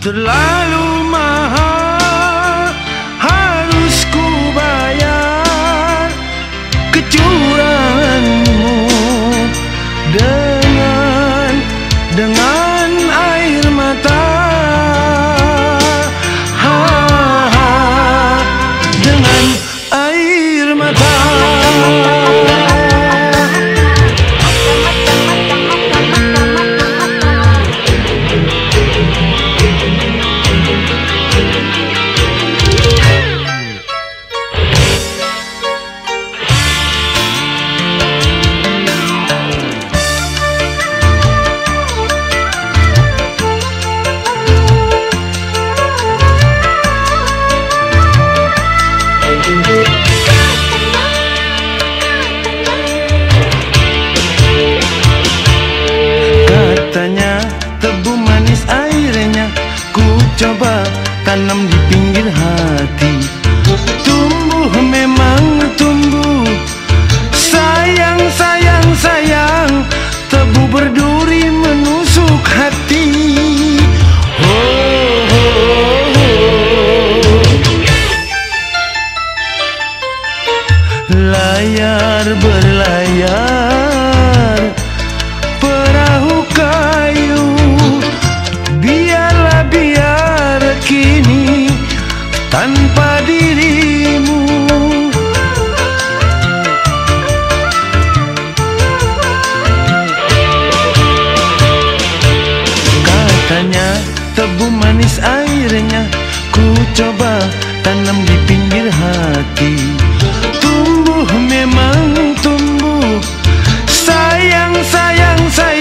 的来路。Coba tanam di pinggir hati. Tumbuh memang tumbuh. Sayang, sayang, sayang Tebu berduri menusuk hati. Oh. Layar berlayar tebu manis airnya Ku coba tanam di pinggir hati. Tumbuh memang tumbuh Sayang, sayang, sayang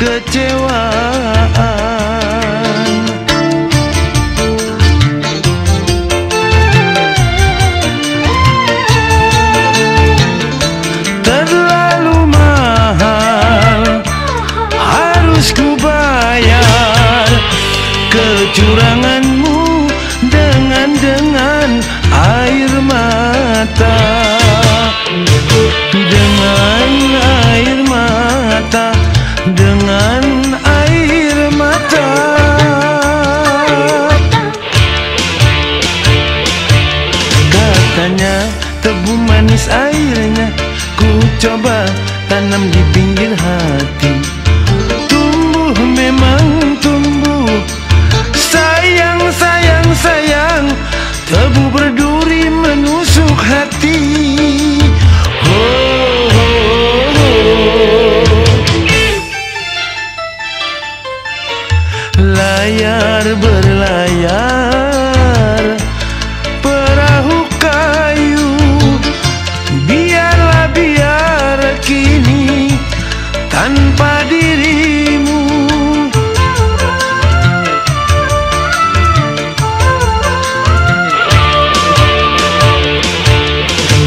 kecewa tanam di pinggir hati. Tumbuh memang tumbuh. Sayang sayang sayang tebu berduri menusuk hati. Layar berlayar tanpa dirimu.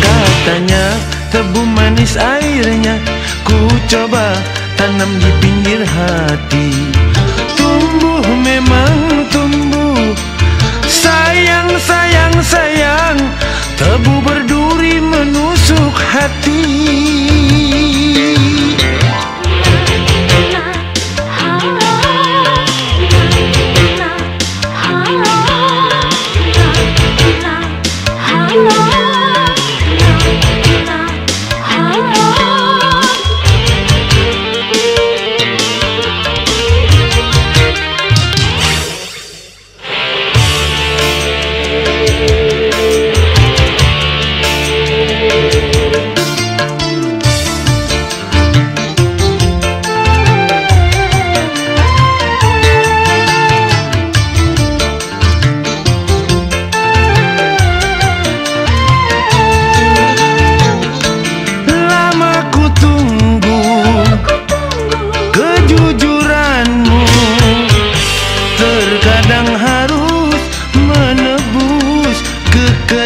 Katanya tebu manis airnya Ku coba tanam di pinggir hati. Tumbuh memang tumbuh Sayang, sayang, sayang Tebu berduri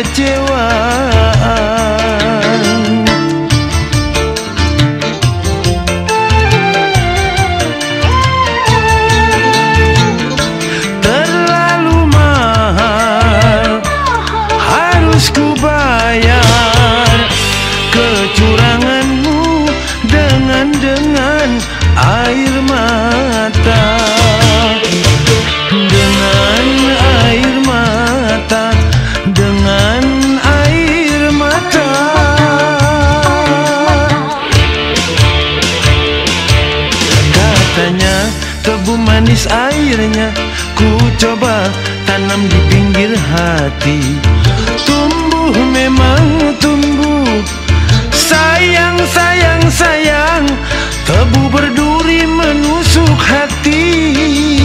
kecewa tanam di pinggir hati. Tumbuh memang tumbuh. Sayang, sayang, sayang. Tebu berduri menusuk hati